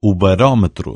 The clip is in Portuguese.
o barômetro